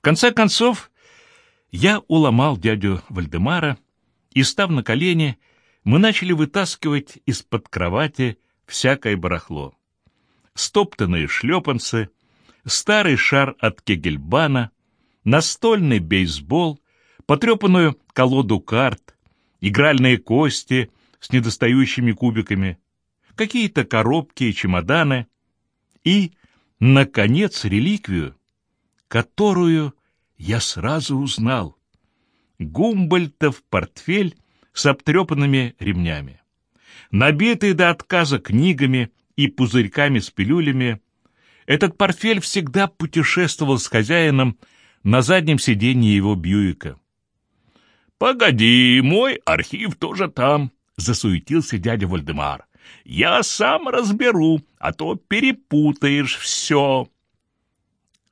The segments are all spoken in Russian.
В конце концов, я уломал дядю Вальдемара, и, став на колени, мы начали вытаскивать из-под кровати всякое барахло. Стоптанные шлепанцы, старый шар от кегельбана, настольный бейсбол, потрепанную колоду карт, игральные кости с недостающими кубиками, какие-то коробки и чемоданы и, наконец, реликвию, которую я сразу узнал. Гумбольтов портфель с обтрепанными ремнями. Набитый до отказа книгами и пузырьками с пилюлями, этот портфель всегда путешествовал с хозяином на заднем сиденье его Бьюика. «Погоди, мой архив тоже там», — засуетился дядя Вальдемар. «Я сам разберу, а то перепутаешь все».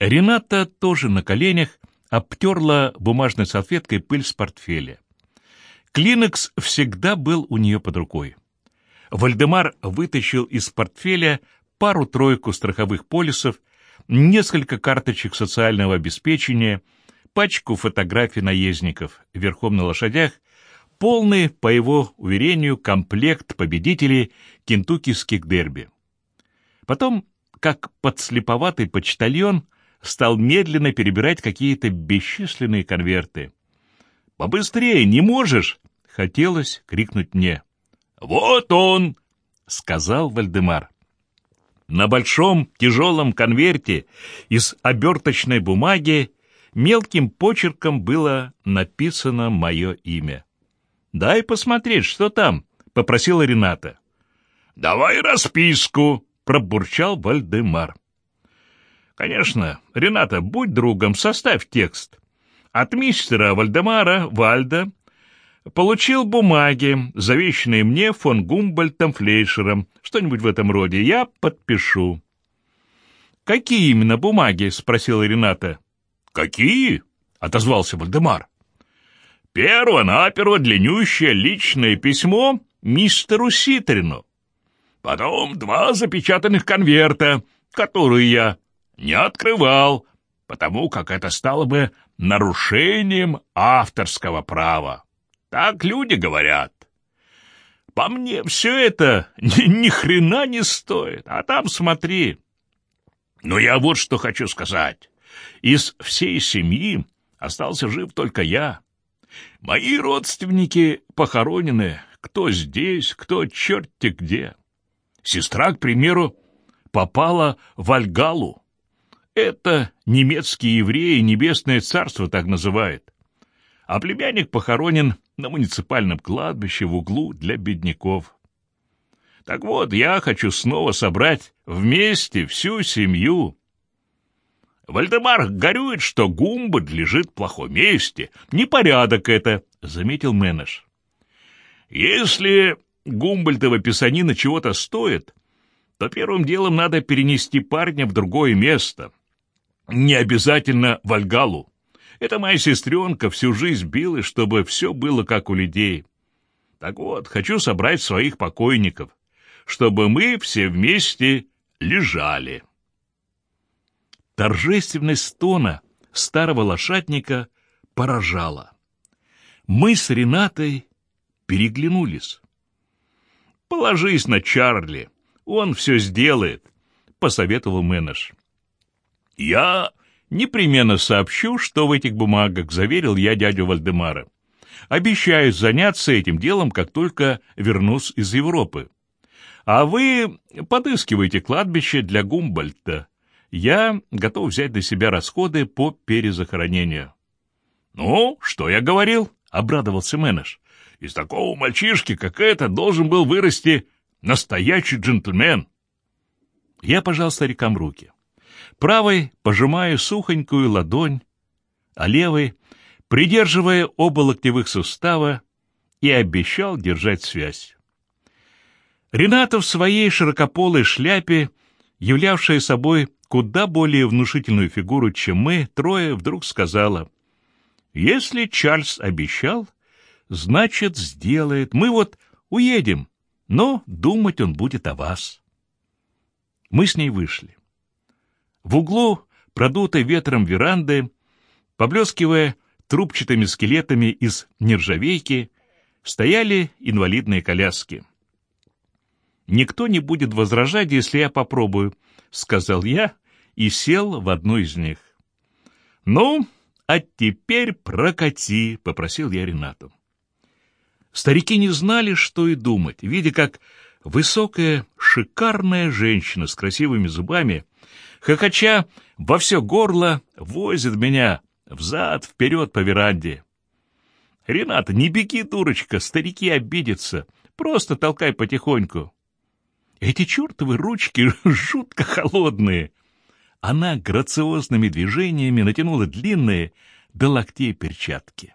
Рената тоже на коленях обтерла бумажной салфеткой пыль с портфеля. Клинекс всегда был у нее под рукой. Вальдемар вытащил из портфеля пару-тройку страховых полисов, несколько карточек социального обеспечения, пачку фотографий наездников верхом на лошадях, полный, по его уверению, комплект победителей кентуккийских дерби. Потом, как подслеповатый почтальон, стал медленно перебирать какие-то бесчисленные конверты. «Побыстрее, не можешь!» — хотелось крикнуть мне. «Вот он!» — сказал Вальдемар. На большом тяжелом конверте из оберточной бумаги мелким почерком было написано мое имя. «Дай посмотреть, что там», — попросила Рената. «Давай расписку», — пробурчал Вальдемар. «Конечно, Рената, будь другом, составь текст. От мистера Вальдемара Вальда получил бумаги, завещанные мне фон Гумбольдтом Флейшером, что-нибудь в этом роде. Я подпишу». «Какие именно бумаги?» — спросила Рената. «Какие?» — отозвался Вальдемар. «Перво-наперво длиннющее личное письмо мистеру Ситрину. Потом два запечатанных конверта, которые я не открывал, потому как это стало бы нарушением авторского права. Так люди говорят. По мне все это ни, ни хрена не стоит, а там смотри. Но я вот что хочу сказать. Из всей семьи остался жив только я. Мои родственники похоронены, кто здесь, кто черти где. Сестра, к примеру, попала в Альгалу. Это немецкие евреи небесное царство так называют. А племянник похоронен на муниципальном кладбище в углу для бедняков. Так вот, я хочу снова собрать вместе всю семью. Вальдемар горюет, что Гумбот лежит в плохом месте. Непорядок это, — заметил Менеш. Если Гумбольтова писанина чего-то стоит, то первым делом надо перенести парня в другое место, не обязательно в Альгалу. Это моя сестренка всю жизнь билась, чтобы все было как у людей. Так вот, хочу собрать своих покойников, чтобы мы все вместе лежали. Торжественность тона старого лошадника поражала. Мы с Ренатой переглянулись. «Положись на Чарли, он все сделает», — посоветовал Менеш. «Я непременно сообщу, что в этих бумагах заверил я дядю Вальдемара. Обещаю заняться этим делом, как только вернусь из Европы. А вы подыскивайте кладбище для Гумбольта. Я готов взять на себя расходы по перезахоронению». «Ну, что я говорил?» — обрадовался Менеш. «Из такого мальчишки, как это, должен был вырасти настоящий джентльмен». Я пожал старикам руки. Правой пожимаю сухонькую ладонь, а левой, придерживая оба локтевых сустава, и обещал держать связь. Рената в своей широкополой шляпе, являвшая собой куда более внушительную фигуру, чем мы, трое, вдруг сказала, «Если Чарльз обещал, значит, сделает. Мы вот уедем, но думать он будет о вас». Мы с ней вышли. В углу, продутой ветром веранды, Поблескивая трубчатыми скелетами из нержавейки, стояли инвалидные коляски. «Никто не будет возражать, если я попробую», — сказал я и сел в одну из них. «Ну, а теперь прокати», — попросил я Ренату. Старики не знали, что и думать, видя, как высокая, шикарная женщина с красивыми зубами, хохоча во все горло, возит меня взад-вперед по веранде. «Рената, не беги, дурочка, старики обидятся, просто толкай потихоньку». Эти чертовы ручки жутко холодные. Она грациозными движениями натянула длинные до локтей перчатки.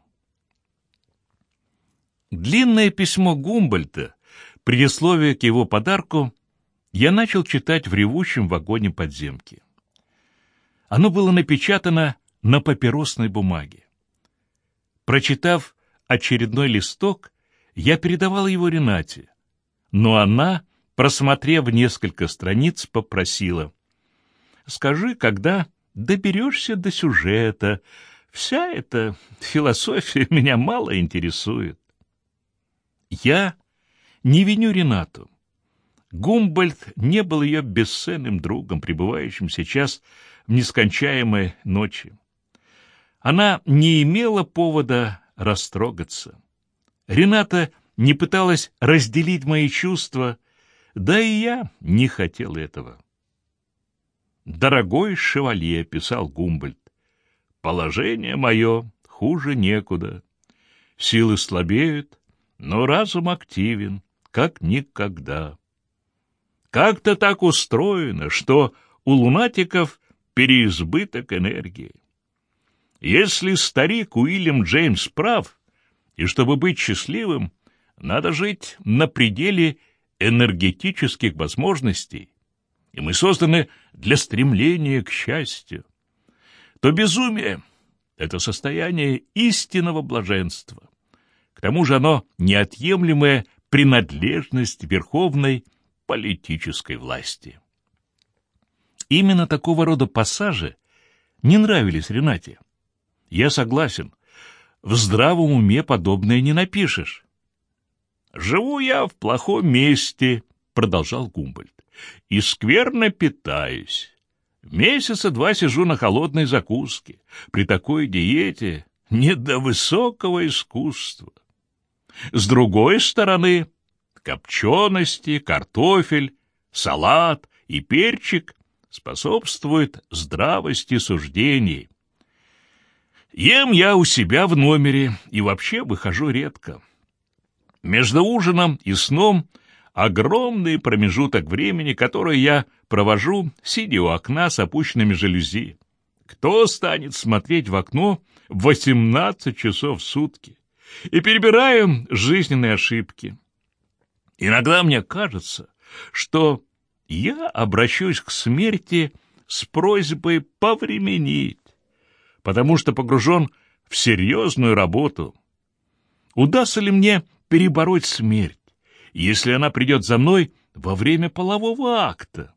Длинное письмо Гумбольта, предисловие к его подарку, я начал читать в ревущем вагоне подземки. Оно было напечатано на папиросной бумаге. Прочитав очередной листок, я передавал его Ренате, но она, просмотрев несколько страниц, попросила. «Скажи, когда доберешься до сюжета? Вся эта философия меня мало интересует». Я не виню Ренату. Гумбольд не был ее бесценным другом, пребывающим сейчас в нескончаемой ночи. Она не имела повода растрогаться. Рената не пыталась разделить мои чувства, да и я не хотел этого. «Дорогой шевалье», — писал Гумбольд, — «положение мое хуже некуда. Силы слабеют, но разум активен, как никогда. Как-то так устроено, что у лунатиков переизбыток энергии. Если старик Уильям Джеймс прав, и чтобы быть счастливым, надо жить на пределе энергетических возможностей, и мы созданы для стремления к счастью, то безумие — это состояние истинного блаженства тому же оно неотъемлемая принадлежность верховной политической власти. Именно такого рода пассажи не нравились Ренате. Я согласен, в здравом уме подобное не напишешь. «Живу я в плохом месте», — продолжал Гумбольд, — «и скверно питаюсь. Месяца два сижу на холодной закуске. При такой диете не до высокого искусства. С другой стороны, копчености, картофель, салат и перчик способствуют здравости суждений. Ем я у себя в номере и вообще выхожу редко. Между ужином и сном огромный промежуток времени, который я провожу, сидя у окна с опущенными жалюзи. Кто станет смотреть в окно 18 часов в сутки? и перебираем жизненные ошибки. Иногда мне кажется, что я обращусь к смерти с просьбой повременить, потому что погружен в серьезную работу. Удастся ли мне перебороть смерть, если она придет за мной во время полового акта?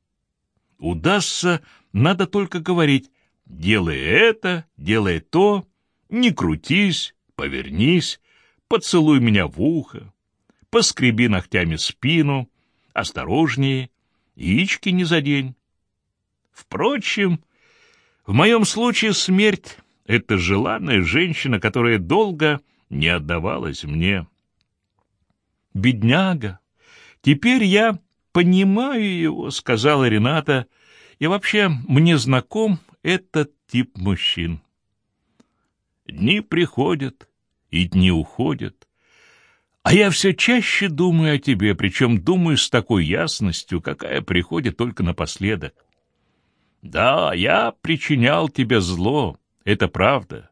Удастся, надо только говорить «делай это, делай то, не крутись, повернись, поцелуй меня в ухо, поскреби ногтями спину, осторожнее, яички не задень. Впрочем, в моем случае смерть — это желанная женщина, которая долго не отдавалась мне. «Бедняга! Теперь я понимаю его», — сказала Рената, «и вообще мне знаком этот тип мужчин». Дни приходят, и дни уходят. А я все чаще думаю о тебе, причем думаю с такой ясностью, какая приходит только напоследок. Да, я причинял тебе зло, это правда.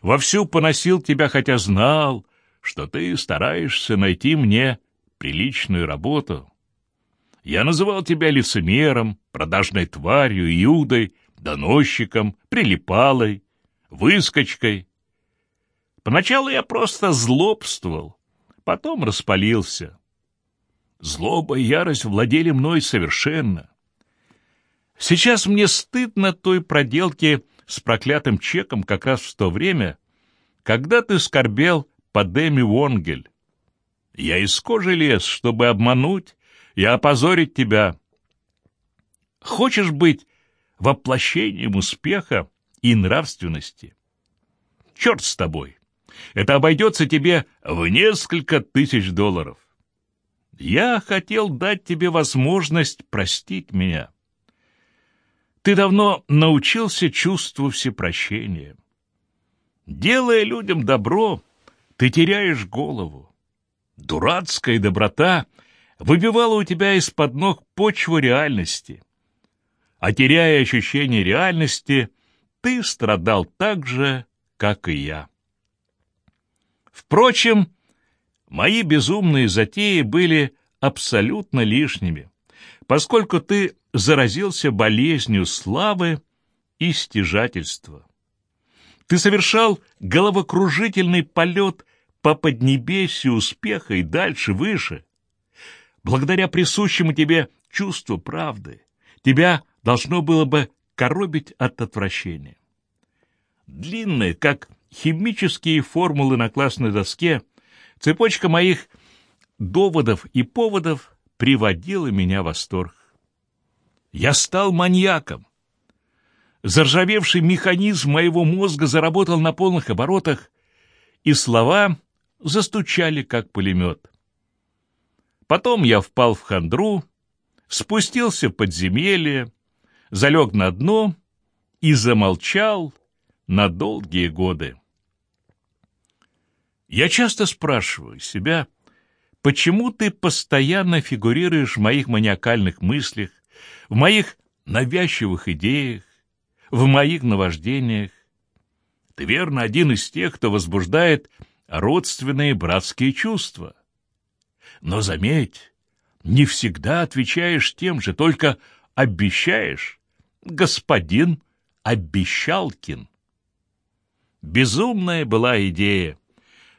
Вовсю поносил тебя, хотя знал, что ты стараешься найти мне приличную работу. Я называл тебя лицемером, продажной тварью, иудой, доносчиком, прилипалой, выскочкой. Поначалу я просто злобствовал, потом распалился. Злоба и ярость владели мной совершенно. Сейчас мне стыдно той проделки с проклятым чеком как раз в то время, когда ты скорбел по Дэми Вонгель. Я из кожи лез, чтобы обмануть и опозорить тебя. Хочешь быть воплощением успеха и нравственности? Черт с тобой! Это обойдется тебе в несколько тысяч долларов. Я хотел дать тебе возможность простить меня. Ты давно научился чувству всепрощения. Делая людям добро, ты теряешь голову. Дурацкая доброта выбивала у тебя из-под ног почву реальности. А теряя ощущение реальности, ты страдал так же, как и я. Впрочем, мои безумные затеи были абсолютно лишними, поскольку ты заразился болезнью славы и стяжательства. Ты совершал головокружительный полет по поднебесью успеха и дальше, выше. Благодаря присущему тебе чувству правды, тебя должно было бы коробить от отвращения. Длинная, как химические формулы на классной доске, цепочка моих доводов и поводов приводила меня в восторг. Я стал маньяком. Заржавевший механизм моего мозга заработал на полных оборотах, и слова застучали, как пулемет. Потом я впал в хандру, спустился в подземелье, залег на дно и замолчал на долгие годы. Я часто спрашиваю себя, почему ты постоянно фигурируешь в моих маниакальных мыслях, в моих навязчивых идеях, в моих наваждениях. Ты верно один из тех, кто возбуждает родственные братские чувства. Но заметь, не всегда отвечаешь тем же, только обещаешь, господин Обещалкин. Безумная была идея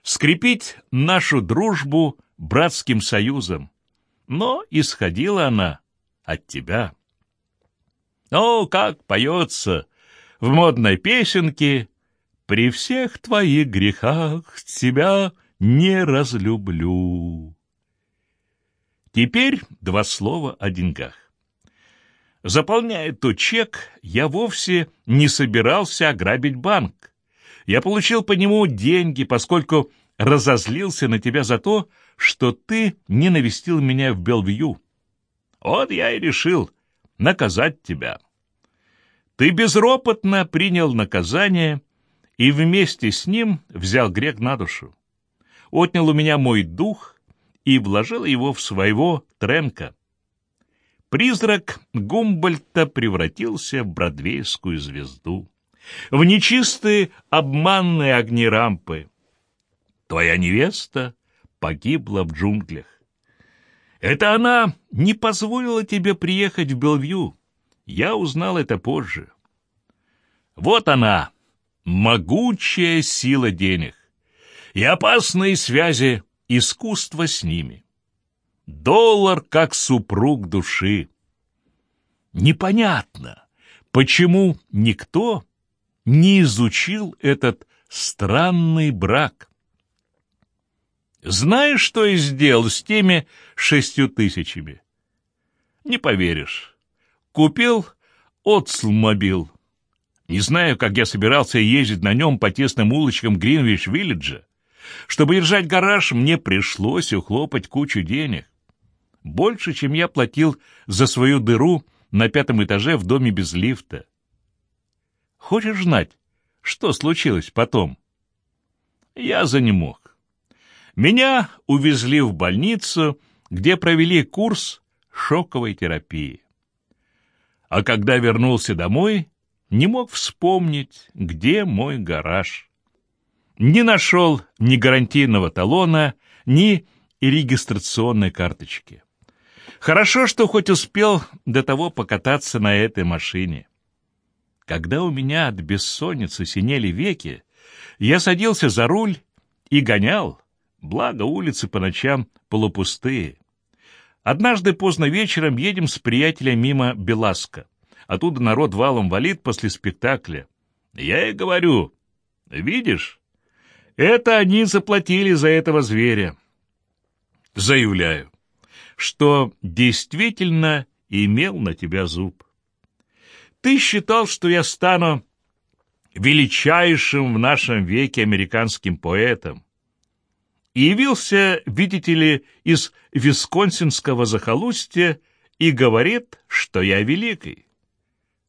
скрепить нашу дружбу братским союзом. Но исходила она от тебя. О, как поется в модной песенке «При всех твоих грехах тебя не разлюблю». Теперь два слова о деньгах. Заполняя тот чек, я вовсе не собирался ограбить банк я получил по нему деньги, поскольку разозлился на тебя за то, что ты не навестил меня в Белвью. Вот я и решил наказать тебя. Ты безропотно принял наказание и вместе с ним взял грех на душу. Отнял у меня мой дух и вложил его в своего Тренка. Призрак Гумбольта превратился в бродвейскую звезду в нечистые обманные огни рампы. Твоя невеста погибла в джунглях. Это она не позволила тебе приехать в Белвью. Я узнал это позже. Вот она, могучая сила денег и опасные связи искусства с ними. Доллар как супруг души. Непонятно, почему никто не изучил этот странный брак. Знаешь, что я сделал с теми шестью тысячами? Не поверишь. Купил Отслмобил. Не знаю, как я собирался ездить на нем по тесным улочкам Гринвич-Виллиджа. Чтобы держать гараж, мне пришлось ухлопать кучу денег. Больше, чем я платил за свою дыру на пятом этаже в доме без лифта. Хочешь знать, что случилось потом? Я за не мог. Меня увезли в больницу, где провели курс шоковой терапии. А когда вернулся домой, не мог вспомнить, где мой гараж. Не нашел ни гарантийного талона, ни регистрационной карточки. Хорошо, что хоть успел до того покататься на этой машине. Когда у меня от бессонницы синели веки, я садился за руль и гонял, благо улицы по ночам полупустые. Однажды поздно вечером едем с приятелем мимо Беласка. Оттуда народ валом валит после спектакля. Я и говорю, видишь, это они заплатили за этого зверя. Заявляю, что действительно имел на тебя зуб. Ты считал, что я стану величайшим в нашем веке американским поэтом. И явился, видите ли, из висконсинского захолустья и говорит, что я великий.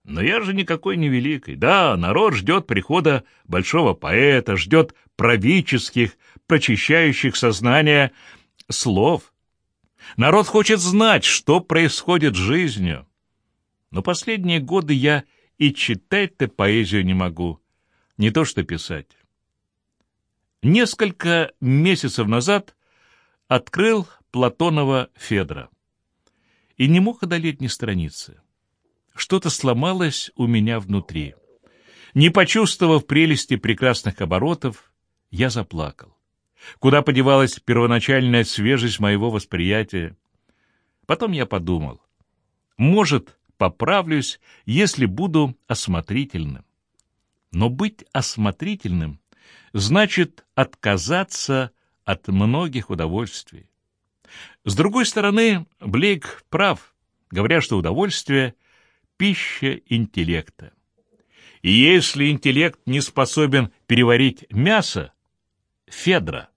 Но я же никакой не великий. Да, народ ждет прихода большого поэта, ждет правительских, прочищающих сознание слов. Народ хочет знать, что происходит с жизнью. Но последние годы я и читать-то поэзию не могу, не то что писать. Несколько месяцев назад открыл Платонова Федра и не мог одолеть ни страницы. Что-то сломалось у меня внутри. Не почувствовав прелести прекрасных оборотов, я заплакал. Куда подевалась первоначальная свежесть моего восприятия? Потом я подумал, может, поправлюсь, если буду осмотрительным. Но быть осмотрительным значит отказаться от многих удовольствий. С другой стороны, Блейк прав, говоря, что удовольствие — пища интеллекта. И если интеллект не способен переварить мясо, Федра,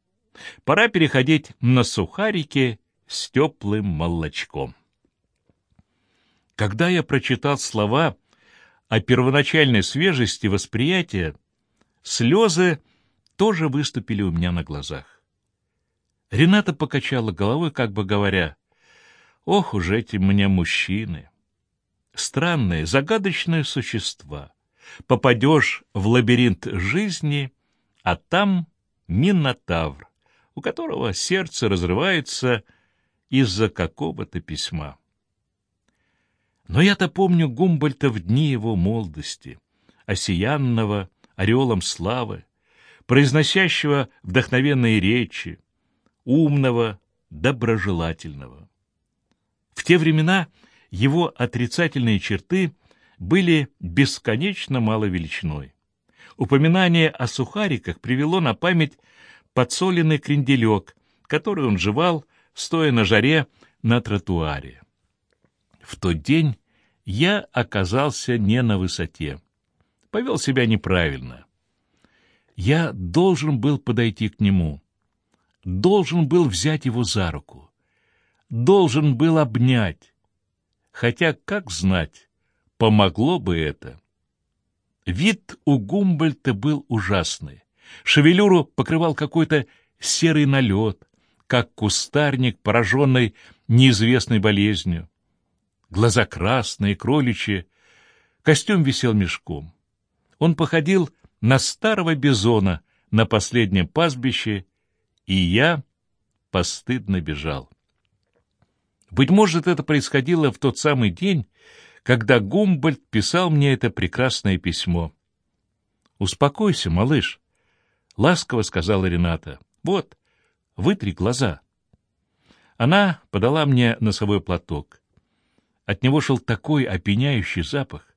пора переходить на сухарики с теплым молочком. Когда я прочитал слова о первоначальной свежести восприятия, слезы тоже выступили у меня на глазах. Рената покачала головой, как бы говоря, «Ох уж эти мне мужчины! Странные, загадочные существа. Попадешь в лабиринт жизни, а там Минотавр, у которого сердце разрывается из-за какого-то письма. Но я-то помню Гумбольта в дни его молодости, осиянного орелом славы, произносящего вдохновенные речи, умного, доброжелательного. В те времена его отрицательные черты были бесконечно мало величиной. Упоминание о сухариках привело на память подсоленный кренделек, который он жевал, стоя на жаре на тротуаре. В тот день я оказался не на высоте. Повел себя неправильно. Я должен был подойти к нему. Должен был взять его за руку. Должен был обнять. Хотя, как знать, помогло бы это. Вид у Гумбольта был ужасный. Шевелюру покрывал какой-то серый налет, как кустарник, пораженный неизвестной болезнью глаза красные, кроличьи. Костюм висел мешком. Он походил на старого бизона на последнем пастбище, и я постыдно бежал. Быть может, это происходило в тот самый день, когда Гумбольд писал мне это прекрасное письмо. «Успокойся, малыш», — ласково сказала Рената. «Вот, вытри глаза». Она подала мне носовой платок. От него шел такой опьяняющий запах,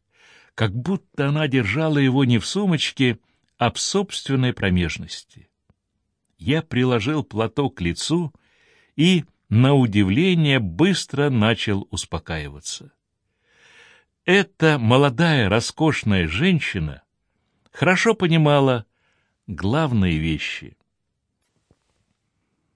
как будто она держала его не в сумочке, а в собственной промежности. Я приложил платок к лицу и, на удивление, быстро начал успокаиваться. Эта молодая, роскошная женщина хорошо понимала главные вещи —